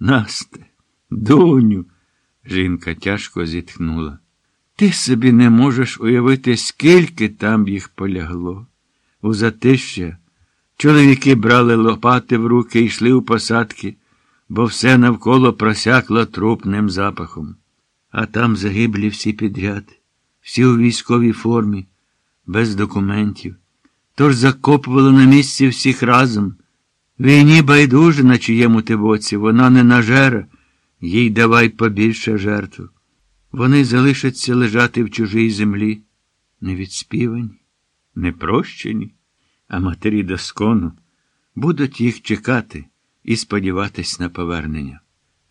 Насте, доню, жінка тяжко зітхнула. Ти собі не можеш уявити, скільки там їх полягло. У затища чоловіки брали лопати в руки і йшли у посадки, бо все навколо просякло трупним запахом. А там загиблі всі підряд, всі у військовій формі, без документів. Тож закопували на місці всіх разом. Війні байдуже на чиєму ти боці, вона не нажера, їй давай побільше жертву. Вони залишаться лежати в чужій землі, невідспівані, непрощені, а матері доскону будуть їх чекати і сподіватись на повернення.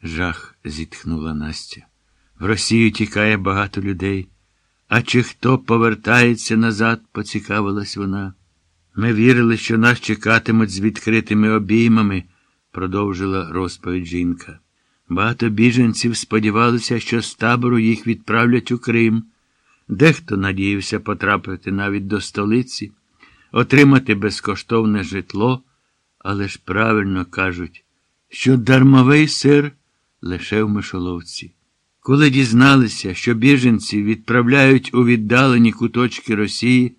Жах зітхнула Настя. В Росію тікає багато людей. А чи хто повертається назад, поцікавилась вона. Ми вірили, що нас чекатимуть з відкритими обіймами, продовжила розповідь жінка. Багато біженців сподівалися, що з табору їх відправлять у Крим. Дехто надіявся потрапити навіть до столиці, отримати безкоштовне житло, але ж правильно кажуть, що дармовий сир лише в мишоловці. Коли дізналися, що біженці відправляють у віддалені куточки Росії,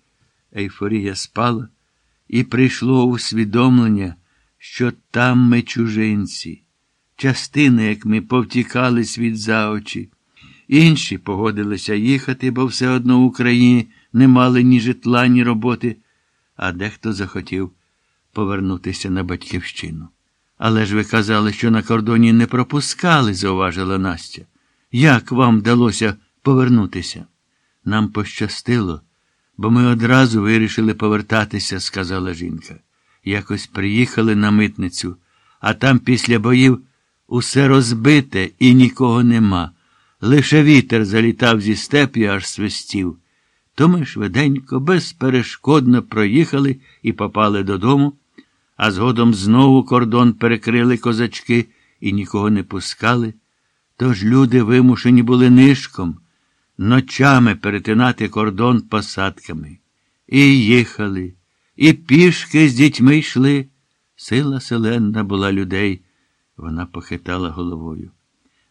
ейфорія спала, і прийшло усвідомлення, що там ми чужинці, частини, як ми повтікали світ за очі. Інші погодилися їхати, бо все одно в Україні не мали ні житла, ні роботи, а дехто захотів повернутися на батьківщину. Але ж ви казали, що на кордоні не пропускали, зауважила Настя. Як вам вдалося повернутися? Нам пощастило, бо ми одразу вирішили повертатися, сказала жінка. Якось приїхали на митницю, а там після боїв усе розбите і нікого нема. Лише вітер залітав зі степі, аж свистів. То ми швиденько, безперешкодно проїхали і попали додому, а згодом знову кордон перекрили козачки і нікого не пускали. Тож люди вимушені були нишком, ночами перетинати кордон посадками. І їхали, і пішки з дітьми йшли. Сила селенна була людей, вона похитала головою.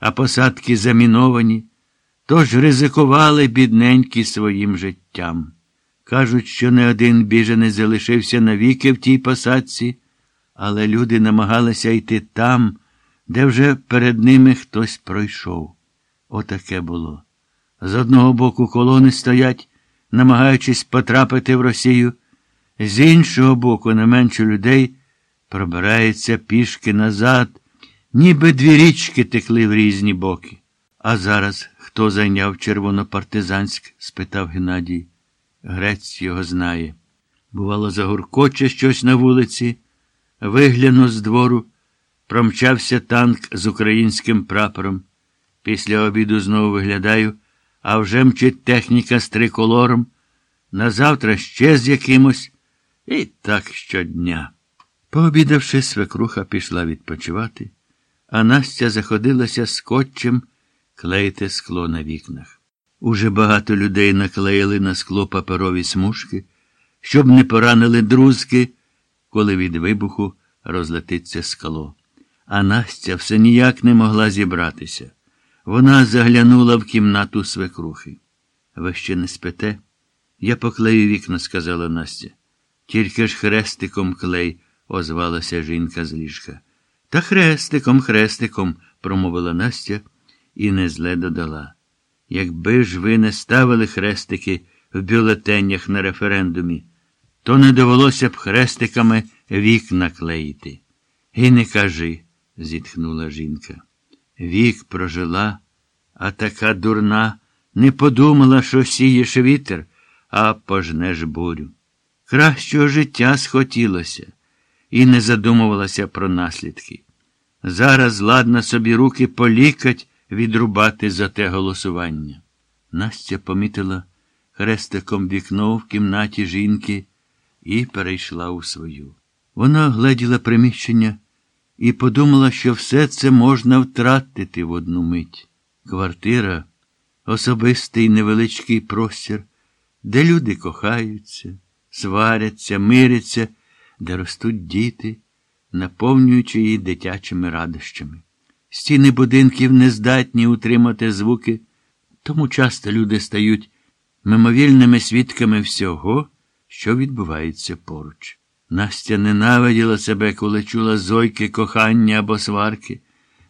А посадки заміновані, тож ризикували бідненькі своїм життям. Кажуть, що не один біженець залишився навіки в тій посадці, але люди намагалися йти там де вже перед ними хтось пройшов. Отаке було. З одного боку колони стоять, намагаючись потрапити в Росію, з іншого боку, не менше людей пробирається пішки назад, ніби дві річки текли в різні боки. А зараз хто зайняв Червонопартизанськ? спитав Геннадій. Грець його знає. Бувало, загуркоче щось на вулиці, вигляну з двору. Промчався танк з українським прапором. Після обіду знову виглядаю, а вже мчить техніка з триколором. Назавтра ще з якимось. І так щодня. Пообідавши, свекруха пішла відпочивати, а Настя заходилася скотчем клеїти скло на вікнах. Уже багато людей наклеїли на скло паперові смужки, щоб не поранили друзки, коли від вибуху розлетиться скло. А Настя все ніяк не могла зібратися. Вона заглянула в кімнату свекрухи. Ви ще не спите? Я поклею вікна, сказала Настя. Тільки ж хрестиком клей, озвалася жінка з ліжка. Та хрестиком, хрестиком, промовила Настя і не зле додала. Якби ж ви не ставили хрестики в бюлетенях на референдумі, то не довелося б хрестиками вікна клеїти. І не кажи зітхнула жінка. Вік прожила, а така дурна не подумала, що сієш вітер, а пожнеш бурю. Кращого життя схотілося і не задумувалася про наслідки. Зараз ладна собі руки полікать відрубати за те голосування. Настя помітила хрестиком вікно в кімнаті жінки і перейшла у свою. Вона гледіла приміщення і подумала, що все це можна втратити в одну мить. Квартира особистий невеличкий простір, де люди кохаються, сваряться, миряться, де ростуть діти, наповнюючи її дитячими радощами. Стіни будинків не здатні утримати звуки, тому часто люди стають мимовільними свідками всього, що відбувається поруч. Настя ненавиділа себе, коли чула зойки, кохання або сварки,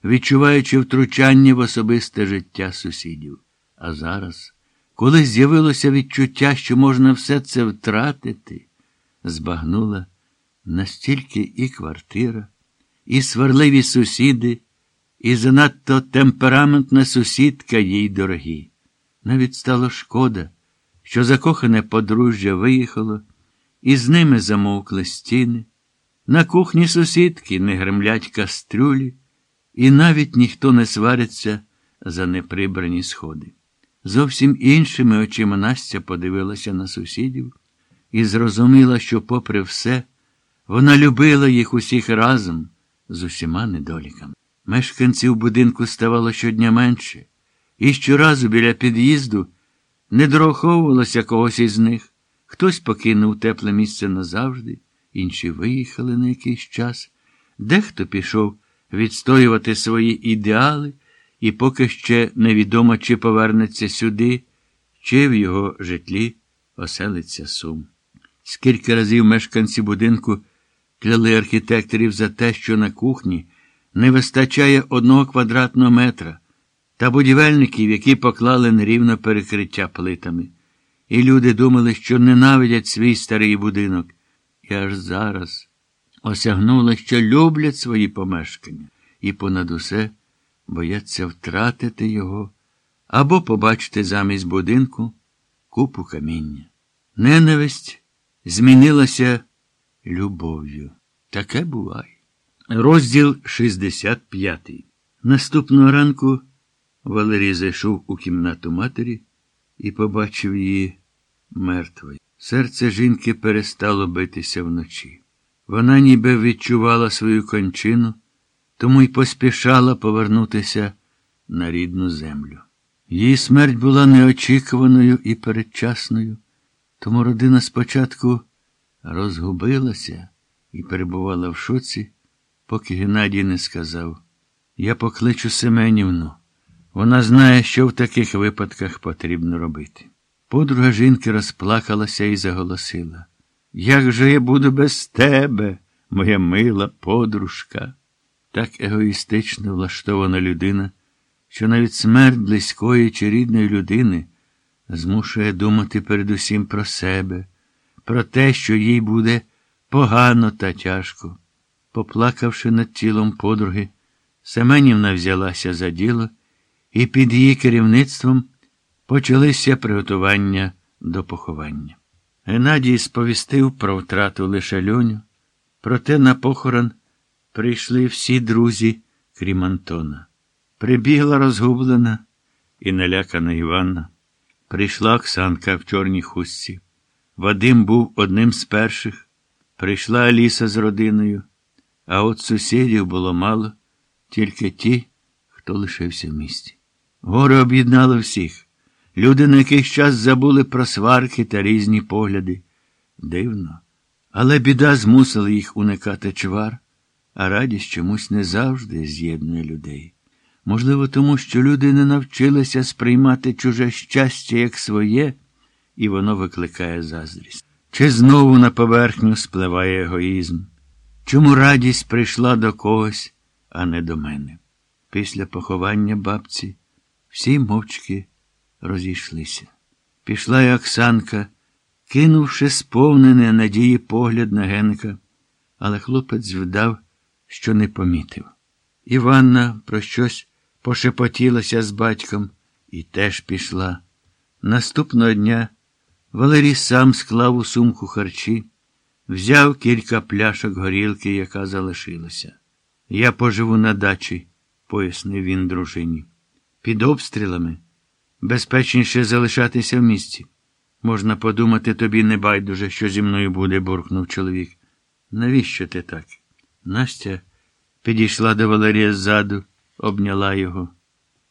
відчуваючи втручання в особисте життя сусідів. А зараз, коли з'явилося відчуття, що можна все це втратити, збагнула настільки і квартира, і сварливі сусіди, і занадто темпераментна сусідка їй дорогі. Навіть стало шкода, що закохане подружжя виїхало, і з ними замовкли стіни. На кухні сусідки не гремлять кастрюлі, і навіть ніхто не свариться за неприбрані сходи. Зовсім іншими очима Настя подивилася на сусідів і зрозуміла, що, попри все, вона любила їх усіх разом з усіма недоліками. Мешканців будинку ставало щодня менше, і щоразу біля під'їзду не дораховувалося когось із них. Хтось покинув тепле місце назавжди, інші виїхали на якийсь час, дехто пішов відстоювати свої ідеали, і поки ще невідомо, чи повернеться сюди, чи в його житлі оселиться сум. Скільки разів мешканці будинку кляли архітекторів за те, що на кухні не вистачає одного квадратного метра, та будівельників, які поклали нерівно перекриття плитами. І люди думали, що ненавидять свій старий будинок. І аж зараз осягнули, що люблять свої помешкання, і понад усе бояться втратити його або побачити замість будинку купу каміння. Ненависть змінилася любов'ю. Таке буває. Розділ 65. Наступного ранку Валерій зайшов у кімнату матері і побачив її мертвою. Серце жінки перестало битися вночі. Вона ніби відчувала свою кончину, тому й поспішала повернутися на рідну землю. Її смерть була неочікуваною і передчасною, тому родина спочатку розгубилася і перебувала в шоці, поки Геннадій не сказав Я покличу Семенівну. Вона знає, що в таких випадках потрібно робити. Подруга жінки розплакалася і заголосила. Як же я буду без тебе, моя мила подружка? Так егоїстично влаштована людина, що навіть смерть близької чи рідної людини змушує думати передусім про себе, про те, що їй буде погано та тяжко. Поплакавши над тілом подруги, Семенівна взялася за діло, і під її керівництвом почалися приготування до поховання. Геннадій сповістив про втрату лише льоню, проте на похорон прийшли всі друзі, крім Антона. Прибігла розгублена і налякана Іванна. Прийшла Оксанка в чорній хустці. Вадим був одним з перших. Прийшла Аліса з родиною, а от сусідів було мало, тільки ті, хто лишився в місті. Горе об'єднало всіх. Люди на якийсь час забули про сварки та різні погляди. Дивно. Але біда змусила їх уникати чвар, а радість чомусь не завжди з'єднує людей. Можливо, тому що люди не навчилися сприймати чуже щастя як своє, і воно викликає заздрість. Чи знову на поверхню спливає егоїзм? Чому радість прийшла до когось, а не до мене? Після поховання бабці всі мовчки розійшлися. Пішла й Оксанка, кинувши сповнене надії погляд на Генка, але хлопець вдав, що не помітив. Іванна про щось пошепотілася з батьком і теж пішла. Наступного дня Валерій сам склав у сумку харчі, взяв кілька пляшок горілки, яка залишилася. Я поживу на дачі, пояснив він дружині. Під обстрілами безпечніше залишатися в місті. Можна подумати, тобі не байдуже, що зі мною буде, буркнув чоловік. Навіщо ти так? Настя підійшла до Валерія ззаду, обняла його.